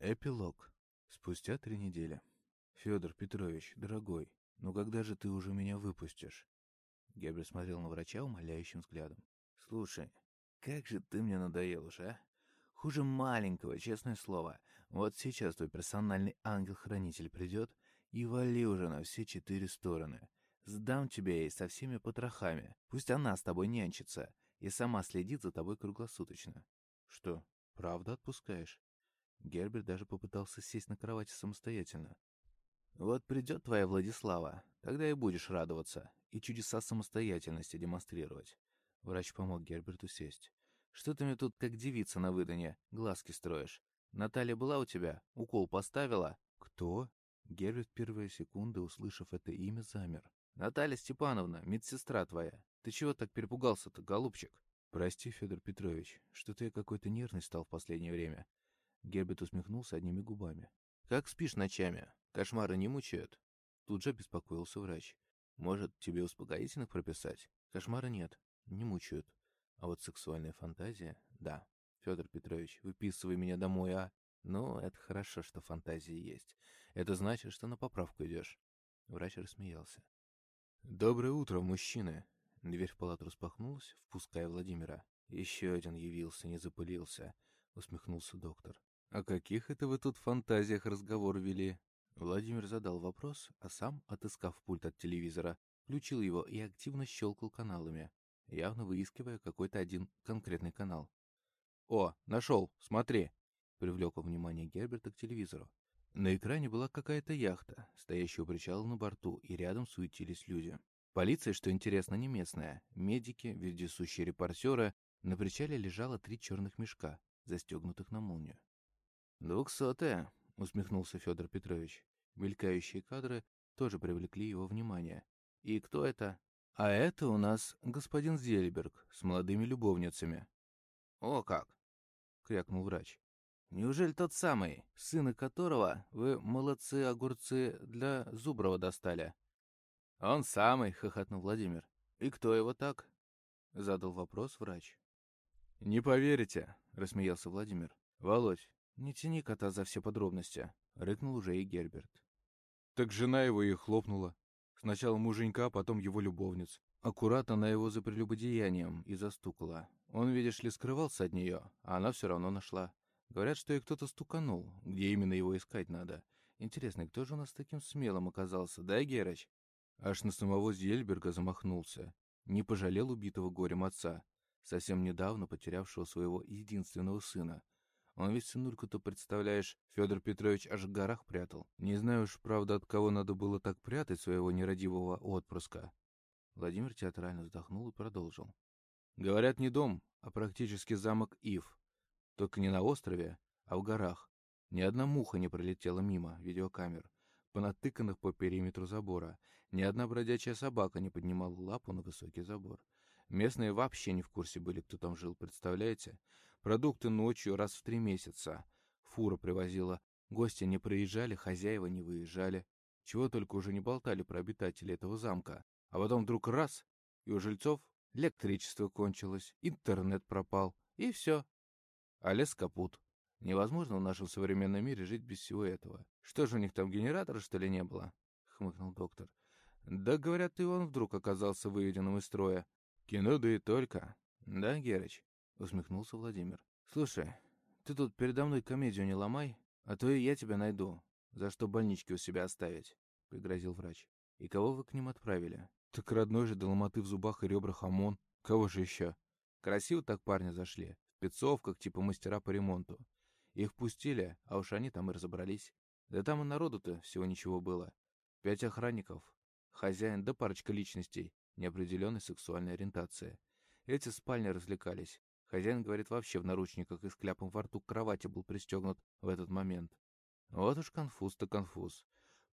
Эпилог. Спустя три недели. Федор Петрович, дорогой, ну когда же ты уже меня выпустишь? Гербер смотрел на врача умоляющим взглядом. Слушай, как же ты мне надоел уже, а? Хуже маленького, честное слово. Вот сейчас твой персональный ангел-хранитель придет и вали уже на все четыре стороны. Сдам тебе ей со всеми потрохами. Пусть она с тобой нянчится и сама следит за тобой круглосуточно. Что, правда отпускаешь? Герберт даже попытался сесть на кровати самостоятельно. «Вот придет твоя Владислава, тогда и будешь радоваться и чудеса самостоятельности демонстрировать». Врач помог Герберту сесть. «Что ты мне тут, как девица на выдане, глазки строишь? Наталья была у тебя? Укол поставила?» «Кто?» Герберт первые секунды, услышав это имя, замер. «Наталья Степановна, медсестра твоя. Ты чего так перепугался-то, голубчик?» «Прости, Федор Петрович, что-то я какой-то нервный стал в последнее время. Герберт усмехнулся одними губами. «Как спишь ночами? Кошмары не мучают?» Тут же беспокоился врач. «Может, тебе успокоительных прописать?» «Кошмара нет, не мучают. А вот сексуальная фантазия — да. Федор Петрович, выписывай меня домой, а? Ну, это хорошо, что фантазии есть. Это значит, что на поправку идешь». Врач рассмеялся. «Доброе утро, мужчины!» Дверь в палату распахнулась, впуская Владимира. «Еще один явился, не запылился», — усмехнулся доктор. «О каких это вы тут фантазиях разговор вели?» Владимир задал вопрос, а сам, отыскав пульт от телевизора, включил его и активно щелкал каналами, явно выискивая какой-то один конкретный канал. «О, нашел, смотри!» — привлек внимание Герберта к телевизору. На экране была какая-то яхта, стоящая у причала на борту, и рядом суетились люди. Полиция, что интересно, не местная. Медики, вездесущие репортеры. На причале лежало три черных мешка, застегнутых на молнию. «Двухсотая», — усмехнулся Федор Петрович. Мелькающие кадры тоже привлекли его внимание. «И кто это?» «А это у нас господин Зельберг с молодыми любовницами». «О как!» — крякнул врач. «Неужели тот самый, сына которого вы, молодцы-огурцы, для Зуброва достали?» «Он самый», — хохотнул Владимир. «И кто его так?» — задал вопрос врач. «Не поверите», — рассмеялся Владимир. «Володь, «Не тяни кота за все подробности», — рыкнул уже и Герберт. Так жена его и хлопнула. Сначала муженька, а потом его любовниц. Аккуратно на его за прелюбодеянием и застукала. Он, видишь ли, скрывался от нее, а она все равно нашла. Говорят, что и кто-то стуканул, где именно его искать надо. Интересно, кто же у нас таким смелым оказался, да, Герыч? Аж на самого Зельберга замахнулся. Не пожалел убитого горем отца, совсем недавно потерявшего своего единственного сына. Он ведь сынульку-то, представляешь, Федор Петрович аж в горах прятал. Не знаю уж, правда, от кого надо было так прятать своего нерадивого отпрыска. Владимир театрально вздохнул и продолжил. Говорят, не дом, а практически замок Ив. Только не на острове, а в горах. Ни одна муха не пролетела мимо видеокамер, понатыканных по периметру забора. Ни одна бродячая собака не поднимала лапу на высокий забор. Местные вообще не в курсе были, кто там жил, представляете? Продукты ночью раз в три месяца. Фура привозила. Гости не приезжали, хозяева не выезжали. Чего только уже не болтали про обитателей этого замка. А потом вдруг раз, и у жильцов электричество кончилось, интернет пропал, и все. А лес капут. Невозможно в нашем современном мире жить без всего этого. Что же у них там, генератора, что ли, не было? — хмыкнул доктор. Да, говорят, и он вдруг оказался выведенным из строя. Кино да и только. Да, Герыч? Усмехнулся Владимир. «Слушай, ты тут передо мной комедию не ломай, а то и я тебя найду, за что больнички у себя оставить», — пригрозил врач. «И кого вы к ним отправили?» «Так родной же до ломоты в зубах и ребрах ОМОН. Кого же еще?» «Красиво так парни зашли, в пецовках типа мастера по ремонту. Их впустили, а уж они там и разобрались. Да там и народу-то всего ничего было. Пять охранников, хозяин да парочка личностей неопределенной сексуальной ориентации. Эти спальни развлекались, Хозяин, говорит, вообще в наручниках и с кляпом во рту к кровати был пристегнут в этот момент. Вот уж конфуз-то конфуз.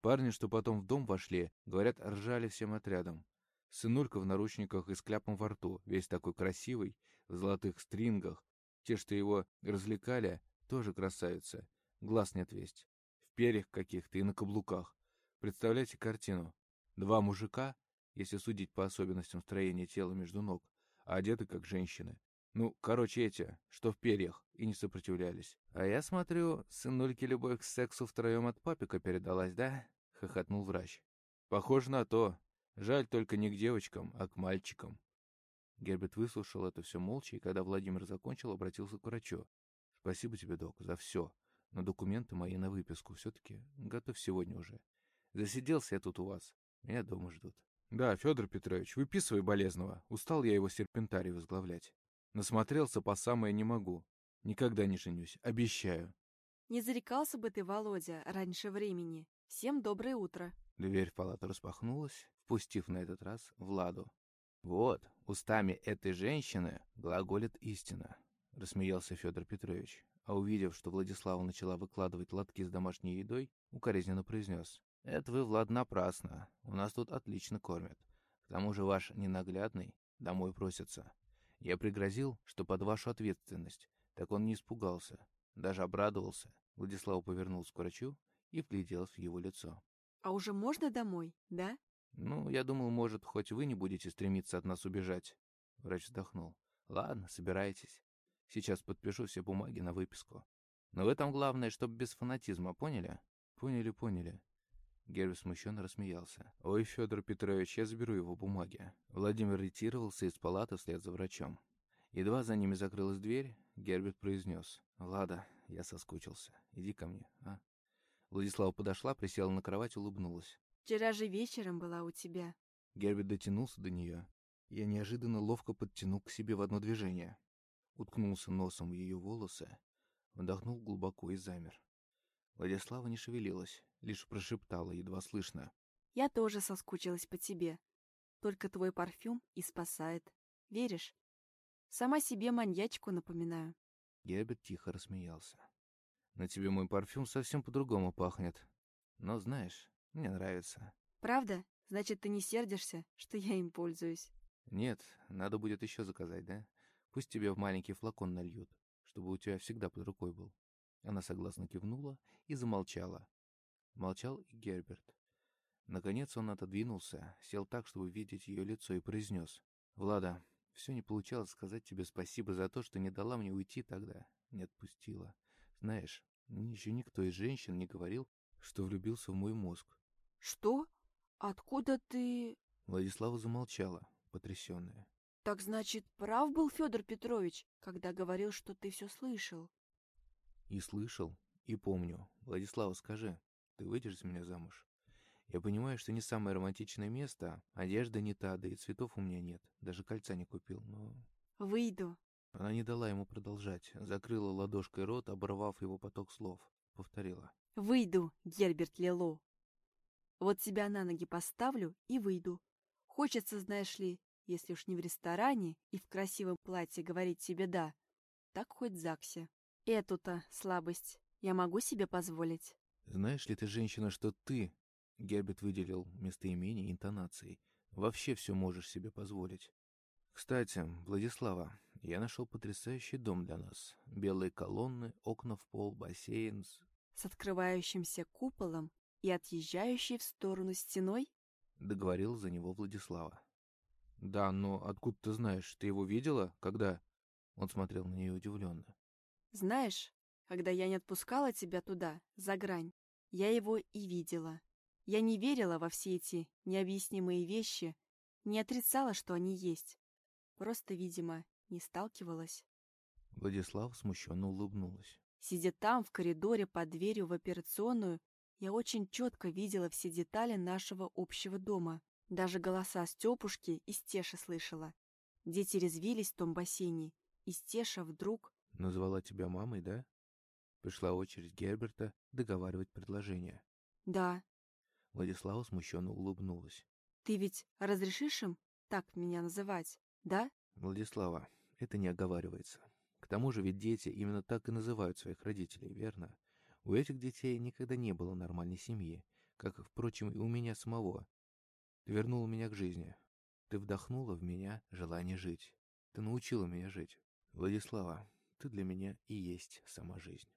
Парни, что потом в дом вошли, говорят, ржали всем отрядом. Сынулька в наручниках и с кляпом во рту, весь такой красивый, в золотых стрингах. Те, что его развлекали, тоже красавицы. Глаз не отвесть. В перьях каких-то и на каблуках. Представляете картину? Два мужика, если судить по особенностям строения тела между ног, одеты как женщины. Ну, короче, эти, что в перьях, и не сопротивлялись. А я смотрю, сынульке любовь к сексу втроем от папика передалась, да? Хохотнул врач. Похоже на то. Жаль только не к девочкам, а к мальчикам. Герберт выслушал это все молча, и когда Владимир закончил, обратился к врачу. «Спасибо тебе, док, за все. Но документы мои на выписку все-таки готов сегодня уже. Засиделся я тут у вас. Меня дома ждут». «Да, Федор Петрович, выписывай болезного. Устал я его серпентарий возглавлять. Насмотрелся по самое не могу. Никогда не женюсь, обещаю». Не зарекался бы ты, Володя, раньше времени. Всем доброе утро. Дверь в палату распахнулась, впустив на этот раз Владу. «Вот, устами этой женщины глаголит истина», — рассмеялся Федор Петрович, а увидев, что Владислава начала выкладывать лотки с домашней едой, укоризненно произнес. «Это вы, Влад, напрасно. У нас тут отлично кормят. К тому же ваш ненаглядный домой просится. Я пригрозил, что под вашу ответственность. Так он не испугался, даже обрадовался». Владислав повернулся к врачу и вгляделся в его лицо. А уже можно домой, да? «Ну, я думал, может, хоть вы не будете стремиться от нас убежать». Врач вздохнул. «Ладно, собирайтесь. Сейчас подпишу все бумаги на выписку. Но в этом главное, чтобы без фанатизма, поняли?» «Поняли, поняли». Герби смущенно рассмеялся. «Ой, Федор Петрович, я заберу его бумаги». Владимир ретировался из палаты вслед за врачом. Едва за ними закрылась дверь, Герберт произнес. «Влада, я соскучился. Иди ко мне, а?» Владислава подошла, присела на кровать, улыбнулась. Вчера же вечером была у тебя. Герберт дотянулся до нее. Я неожиданно ловко подтянул к себе в одно движение. Уткнулся носом в ее волосы, вдохнул глубоко и замер. Владислава не шевелилась, лишь прошептала, едва слышно. «Я тоже соскучилась по тебе. Только твой парфюм и спасает. Веришь? Сама себе маньячку напоминаю». Герберт тихо рассмеялся. «На тебе мой парфюм совсем по-другому пахнет. Но знаешь, мне нравится. Правда? Значит, ты не сердишься, что я им пользуюсь? Нет, надо будет еще заказать, да? Пусть тебе в маленький флакон нальют, чтобы у тебя всегда под рукой был. Она согласно кивнула и замолчала. Молчал и Герберт. Наконец он отодвинулся, сел так, чтобы видеть ее лицо, и произнес. «Влада, все не получалось сказать тебе спасибо за то, что не дала мне уйти тогда, не отпустила. Знаешь, еще никто из женщин не говорил, что влюбился в мой мозг. «Что? Откуда ты...» Владислава замолчала, потрясенная. «Так значит, прав был Федор Петрович, когда говорил, что ты все слышал?» «И слышал, и помню. Владислава, скажи, ты выйдешь за меня замуж? Я понимаю, что не самое романтичное место, одежда не та, да и цветов у меня нет, даже кольца не купил, но...» «Выйду». Она не дала ему продолжать, закрыла ладошкой рот, оборвав его поток слов, повторила. «Выйду, Герберт Лело. Вот тебя на ноги поставлю и выйду. Хочется, знаешь ли, если уж не в ресторане и в красивом платье говорить себе «да», так хоть в ЗАГСе. Эту-то слабость я могу себе позволить. Знаешь ли ты, женщина, что ты, Герберт выделил местоимение интонацией, вообще все можешь себе позволить. Кстати, Владислава, я нашел потрясающий дом для нас. Белые колонны, окна в пол, бассейн. С открывающимся куполом и отъезжающей в сторону стеной? Договорил за него Владислава. Да, но откуда ты знаешь? Ты его видела? Когда? Он смотрел на нее удивленно. Знаешь, когда я не отпускала тебя туда, за грань, я его и видела. Я не верила во все эти необъяснимые вещи, не отрицала, что они есть. Просто, видимо, не сталкивалась. Владислав смущенно улыбнулась. Сидя там, в коридоре, под дверью в операционную, я очень четко видела все детали нашего общего дома. Даже голоса Степушки и Стеши слышала. Дети резвились в том бассейне, и Стеша вдруг... «Назвала тебя мамой, да?» Пришла очередь Герберта договаривать предложение. «Да». Владислава смущенно улыбнулась. «Ты ведь разрешишь им так меня называть, да?» «Владислава, это не оговаривается. К тому же ведь дети именно так и называют своих родителей, верно? У этих детей никогда не было нормальной семьи, как, впрочем, и у меня самого. Ты вернула меня к жизни. Ты вдохнула в меня желание жить. Ты научила меня жить. Владислава, ты для меня и есть сама жизнь.